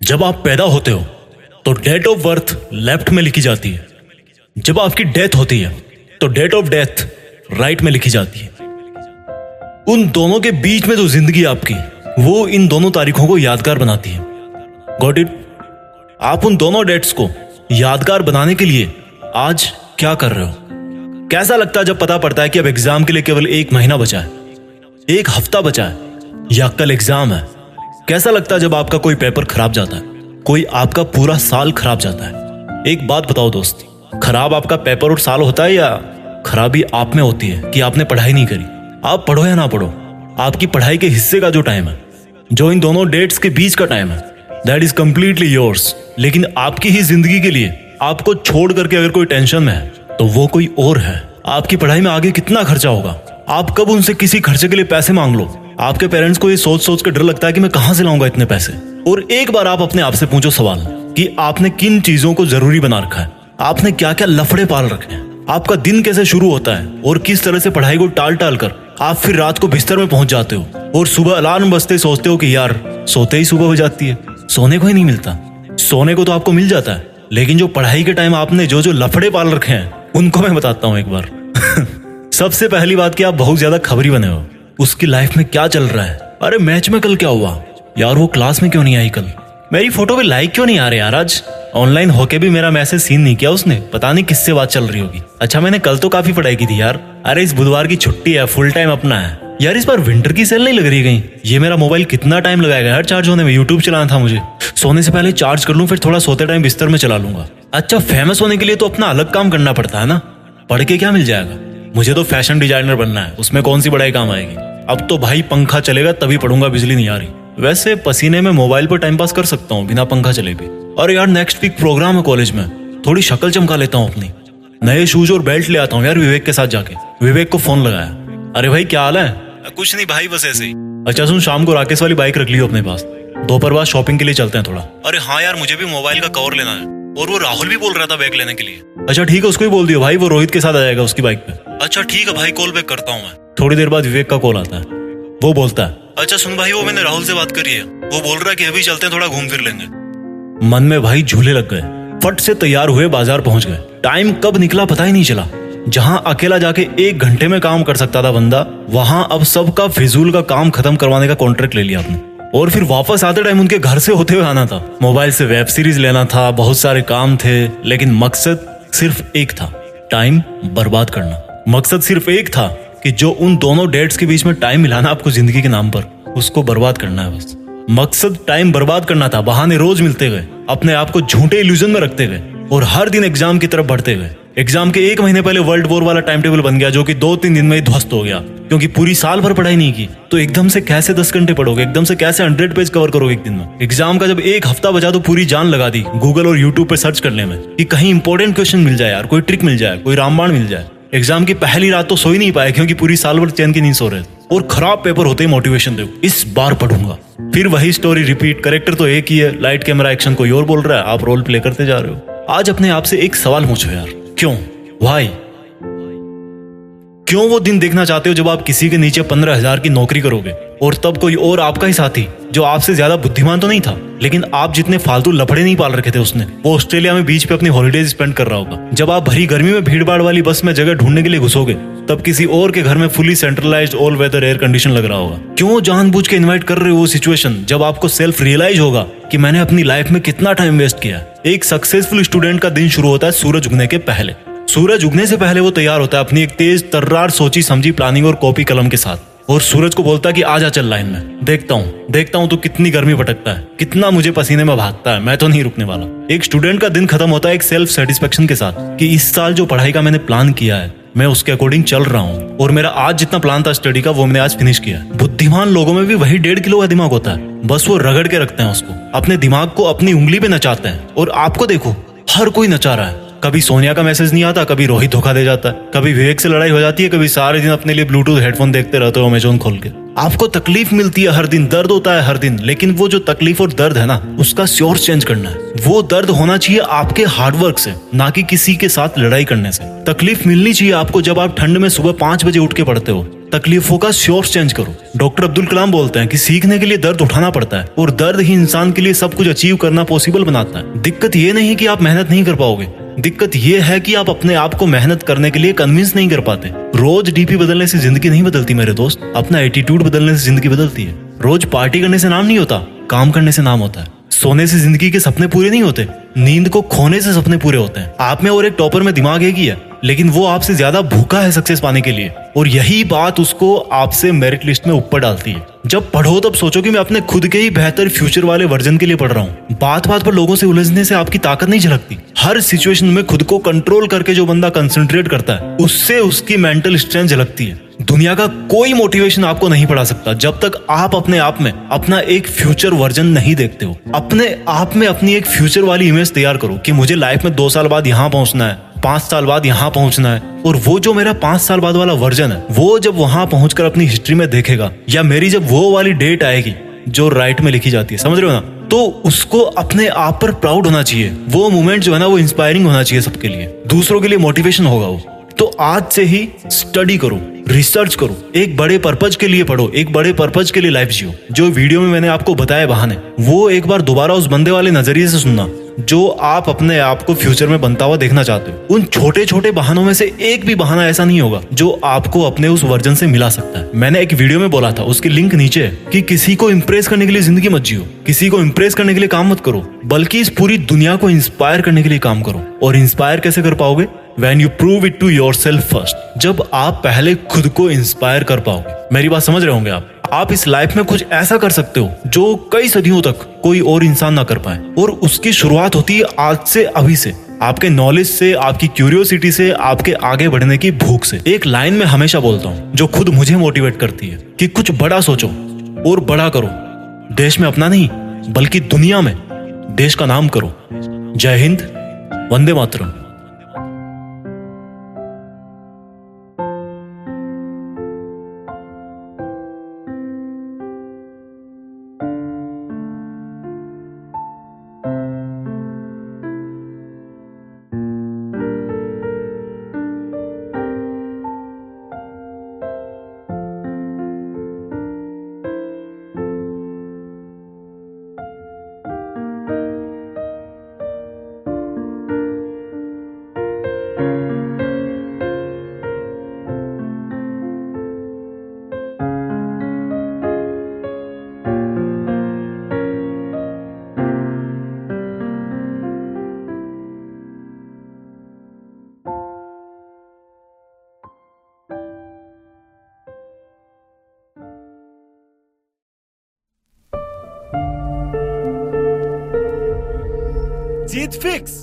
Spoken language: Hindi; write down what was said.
जब आप पैदा होते हो तो डेट ऑफ़ बर्थ लेफ़्ट में लिखी जाती है। जब आपकी डेथ होती है तो डेट ऑफ़ डेथ राइट में लिखी जाती है। उन दोनों के बीच में जो ज़िंदगी आपकी, वो इन दोनों तारीखों को यादगार बनाती है। गॉट इट आप उन दोनों डेट्स को यादगार बनाने के लिए आज क्या कर रहे हो? कैसा लगता है जब पता पड़ता है कि अब एग्ज़ाम के लिए केवल एक महीना बचा है? एक हफ़्ता बचा है? या कल एग्ज़ाम है? कैसा लगता है जब आपका कोई पेपर खराब जाता है? कोई आपका पूरा साल खराब जाता है? एक बात बताओ दोस्त, खराब आपका पेपर और साल होता है या खराबी आप में होती है कि आपने पढ़ाई नहीं करी? आप पढ़ो या ना पढ़ो? आपकी पढ़ाई के हिस्से का जो टाइम है, जो इन दोनों डेट्स के बीच का टाइम है दैट इज़ कम्प्लीटली योर्स लेकिन आपकी ही ज़िंदगी के लिए, आपको छोड़ करके अगर कोई टेंशन में है तो वो कोई और है। आपकी पढ़ाई में आगे कितना खर्चा होगा? आप कब उनसे किसी खर्चे के लिए पैसे मांग लो? आपके पेरेंट्स को ये सोच सोच कर डर लगता है कि मैं कहाँ से लाऊँगा इतने पैसे? और एक बार आप अपने आप से पूछो सवाल कि आपने किन चीज़ों को ज़रूरी बना रखा है? आपने क्या क्या लफड़े पाल रखे हैं? आपका दिन कैसे शुरू होता है? और किस तरह से पढ़ाई को टाल टाल कर आप फिर रात को बिस्तर में पहुँच जाते हो? और सुबह अलार्म बजते सोचते हो कि यार, सोते ही सुबह हो जाती है। सोने को ही नहीं मिलता। सोने को तो आपको मिल जाता है। लेकिन जो पढ़ाई के टाइम आपने जो जो लफड़े पाल रखे हैं, उनको मैं बताता हूँ एक बार। सबसे पहली बात कि आप बहुत ज़्यादा खबरी बने हो। उसकी लाइफ में क्या चल रहा है? अरे मैच में कल क्या हुआ? यार, वो क्लास में क्यों नहीं आई कल? मेरी फ़ोटो पे लाइक क्यों नहीं आ रहे यार आज? ऑनलाइन होके भी मेरा मैसेज सीन नहीं किया उसने। पता नहीं किससे बात चल रही होगी। अच्छा मैंने कल तो काफ़ी पढ़ाई की थी यार। अरे, इस बुधवार की छुट्टी है फुल टाइम अपना है। यार, इस बार विंटर की सेल नहीं लग रही कहीं? ये मेरा मोबाइल कितना टाइम लगाएगा यार चार्ज होने में? यूट्यूब चलाना था मुझे। सोने से पहले चार्ज कर लूँ, फिर थोड़ा सोते टाइम बिस्तर में चला लूँगा। अच्छा फ़ेमस होने के लिए तो अपना अलग काम करना पड़ता है ना? पढ़ के क्या मिल जाएगा? मुझे तो फ़ैशन डिज़ाइनर बनना है। उसमें कौन सी बड़ाई काम आएगी? अब तो भाई पंखा चलेगा तभी पढ़ूँगा बिजली नहीं आ रही। वैसे पसीने में मोबाइल पर टाइम पास कर सकता हूँ बिना पंखा चले भी। और यार नेक्स्ट वीक प्रोग्राम है कॉलेज में थोड़ी शक्ल चमका लेता हूँ अपनी। नए शूज़ और बेल्ट ले आता हूँ यार विवेक के साथ जाके। विवेक को फ़ोन लगाया। अरे भाई क्या हाल है? कुछ नहीं भाई बस ऐसे ही। अच्छा सुन शाम को राकेश वाली बाइक रख लियो अपने पास। दोपहर बाद शॉपिंग के लिए चलते हैं थोड़ा। अरे हाँ यार मुझे भी मोबाइल का कवर लेना है। और वो राहुल भी बोल रहा था बैग लेने के लिए। अच्छा ठीक है उसको ही बोल दियो भाई वो रोहित के साथ आ जाएगा उसकी बाइक पे। अच्छा ठीक है भाई कॉल बैक करता हूँ मैं। थोड़ी देर बाद विवेक का कॉल आता है। वो बोलता है अच्छा सुन भाई वो मैंने राहुल से बात करी है। वो बोल रहा है कि अभी चलते हैं थोड़ा घूम फिर लेंगे। मन में भाई झूले लग गए। फट से तैयार हुए बाज़ार पहुँच गए। टाइम कब निकला पता ही नहीं चला। जहाँ अकेला जाके एक घंटे में काम कर सकता था बंदा वहाँ अब सबका फिजूल का काम खत्म करवाने का कॉन्ट्रैक्ट ले लिया आपने। और फिर वापस आते टाइम उनके घर से होते हुए आना था। मोबाइल से वेब सीरीज़ लेना था बहुत सारे काम थे लेकिन मकसद सिर्फ़ एक था। टाइम बर्बाद करना। मकसद सिर्फ़ एक था कि जो उन दोनों डेट्स के बीच में टाइम मिलाना आपको ज़िंदगी के नाम पर, उसको बर्बाद करना है बस। मकसद टाइम बर्बाद करना था, बहाने रोज मिलते गए, अपने आप को झूठे इल्यूजन में रखते गए और हर दिन एग्ज़ाम की तरफ़ बढ़ते गए। एग्ज़ाम के एक महीने पहले वर्ल्ड वॉर वाला टाइम टेबल बन गया, जो कि दो तीन दिन में ही ध्वस्त हो गया, क्योंकि पूरी साल भर पढ़ाई नहीं की। तो एकदम से कैसे दस घंटे पढ़ोगे? एकदम से कैसे हंड्रेड पेज कवर करोगे एक दिन में? एग्ज़ाम का जब एक हफ़्ता बचा तो पूरी जान लगा दी गूगल और यूट्यूब पर सर्च करने में, कि कहीं इंपॉर्टेंट क्वेश्चन मिल जाए यार, कोई ट्रिक मिल जाए, कोई रामबाण मिल जाए। एग्ज़ाम की पहली रात तो सो ही नहीं पाए, क्योंकि पूरी साल भर चैन की नहीं सो रहे और खराब पेपर होते ही मोटिवेशन दे। इस बार पढ़ूँगा। फिर वही स्टोरी रिपीट करेक्टर तो एक ही है। लाइट कैमरा एक्शन कोई और बोल रहा है। आप रोल प्ले करते जा रहे हो। आज अपने आप से एक सवाल पूछो यार। क्यों? वाई क्यों वो दिन देखना चाहते हो जब आप किसी के नीचे पंद्रह हज़ार की नौकरी करोगे? और तब कोई और आपका ही साथी, जो आपसे ज़्यादा बुद्धिमान तो नहीं था, लेकिन आप जितने फालतू लफड़े नहीं पाल रखे थे उसने, वो ऑस्ट्रेलिया में बीच पे अपनी हॉलीडेज स्पेंड कर रहा होगा। जब आप भरी गर्मी में भीड़ भाड़ वाली बस में जगह ढूँढने के लिए घुसोगे, तब किसी और के घर में fully centralise all weather air condition लग रहा होगा। क्यों जानबूझ के इन्वाइट कर रहे हो वो सिचुएशन जब आपको सेल्फ रियलाइज़ होगा कि मैंने अपनी लाइफ में कितना टाइम वेस्ट किया? एक सक्सेसफुल स्टूडेंट का दिन शुरू होता है सूरज उगने के पहले। सूरज उगने से पहले वो तैयार होता है, अपनी एक तेज, तर्रार सोची, समझी प्लानिंग और कॉपी कलम के साथ। और सूरज को बोलता है कि आजा चल लाइन में। देखता हूँ देखता हूँ तो कितनी गर्मी भटकता है, कितना मुझे पसीने में भागता है, मैं तो नहीं रुकने वाला। एक स्टूडेंट का दिन खत्म होता है एक सेल्फ सेटिस्फेक्शन के साथ, कि इस साल जो पढ़ाई का मैंने प्लान किया है, मैं उसके अकॉर्डिंग चल रहा हूँ। और मेरा आज जितना प्लान था स्टडी का, वो मैंने आज फिनिश किया बुद्धिमान लोगों में भी वही डेढ़ किलो का दिमाग होता है। बस वो रगड़ के रखते हैं उसको। अपने दिमाग को अपनी उंगली पे नचाते हैं। और आपको देखो, हर कोई नचा रहा है। कभी सोनिया का मैसेज नहीं आता, कभी रोहित धोखा दे जाता है। कभी विवेक से लड़ाई हो जाती है, कभी सारे दिन अपने लिए ब्लूटूथ हेडफोन देखते रहते हो अमेजोन खोल के। आपको तकलीफ़ मिलती है, हर दिन दर्द होता है, हर दिन। लेकिन वो जो तकलीफ़ और दर्द है ना, उसका सोर्स चेंज करना है। वो दर्द होना चाहिए आपके हार्डवर्क से, ना कि किसी के साथ लड़ाई करने से। तकलीफ़ मिलनी चाहिए आपको जब आप ठंड में सुबह पाँच बजे उठ के पढ़ते हो। तकलीफों का सोर्स चेंज करो। डॉक्टर अब्दुल कलाम बोलते हैं कि सीखने के लिए दर्द उठाना पड़ता है और दर्द ही इंसान के लिए सब कुछ अचीव करना पॉसिबल बनाता है। दिक्कत ये नहीं कि आप मेहनत नहीं कर पाओगे। दिक्कत यह है कि आप अपने आप को मेहनत करने के लिए कन्विंस नहीं कर पाते। रोज डीपी बदलने से ज़िंदगी नहीं बदलती मेरे दोस्त। अपना एटीट्यूड बदलने से ज़िंदगी बदलती है। रोज पार्टी करने से नाम नहीं होता, काम करने से नाम होता है। सोने से ज़िंदगी के सपने पूरे नहीं होते, नींद को खोने से सपने पूरे होते हैं। आप में और एक टॉपर में दिमाग एक ही है, लेकिन वो आपसे ज़्यादा भूखा है सक्सेस पाने के लिए। और यही बात उसको आपसे मेरिट लिस्ट में ऊपर डालती है। जब पढ़ो तब सोचो कि मैं अपने खुद के ही बेहतर फ्यूचर वाले वर्जन के लिए पढ़ रहा हूँ। बात बात पर लोगों से उलझने से आपकी ताकत नहीं झलकती। हर सिचुएशन में खुद को कंट्रोल करके जो बंदा कंसंट्रेट करता है, उससे उसकी मेंटल स्ट्रेंथ झलकती है। दुनिया का कोई मोटिवेशन आपको नहीं पढ़ा सकता। जब तक आप अपने आप में अपना एक फ्यूचर वर्जन नहीं देखते हो, अपने आप में अपनी एक फ्यूचर वाली इमेज तैयार करो कि मुझे लाइफ में दो साल बाद यहाँ पहुँचना है, पाँच साल बाद यहाँ पहुँचना है। और वो जो मेरा पाँच साल बाद वाला वर्जन है, वो जब वहाँ पहुंचकर अपनी हिस्ट्री में देखेगा, या मेरी जब वो वाली डेट आएगी, जो राइट में लिखी जाती है, समझ रहे हो ना? तो उसको अपने आप पर प्राउड होना चाहिए। वो मोमेंट जो है ना, वो इंस्पायरिंग होना चाहिए सबके लिए। दूसरों के लिए मोटिवेशन होगा वो। तो आज से ही स्टडी करो। रिसर्च करो। एक बड़े पर्पज के लिए पढ़ो, एक बड़े पर्पज के लिए लाइफ जियो। जो वीडियो में मैंने आपको बताया बहाने, वो एक बार दोबारा उस बंदे वाले नज़रिए से सुनना, जो आप अपने आप को फ्यूचर में बनता हुआ देखना चाहते हो। उन छोटे छोटे बहानों में से एक भी बहाना ऐसा नहीं होगा, जो आपको अपने उस वर्जन से मिला सकता है। मैंने एक वीडियो में बोला था, उसकी लिंक नीचे है, कि किसी को इम्प्रेस करने के लिए ज़िंदगी मत जियो। किसी को इम्प्रेस करने के लिए काम मत करो, बल्कि इस पूरी दुनिया को इंस्पायर करने के लिए काम करो। और इंस्पायर कैसे कर पाओगे? When you prove it to yourself first जब आप पहले खुद को इंस्पायर कर पाओगे। मेरी बात समझ रहे होंगे आप? आप इस लाइफ में कुछ ऐसा कर सकते हो, जो कई सदियों तक कोई और इंसान ना कर पाए। और उसकी शुरुआत होती है आज से अभी से। आपके नॉलेज से, आपकी क्यूरियोसिटी से, आपके आगे बढ़ने की भूख से। एक लाइन में हमेशा बोलता हूँ, जो खुद मुझे मोटिवेट करती है, कि कुछ बड़ा सोचो और बड़ा करो। देश में अपना नहीं, बल्कि दुनिया में। देश का नाम करो। जय हिंद, वंदे मातरम। जीत फिक्स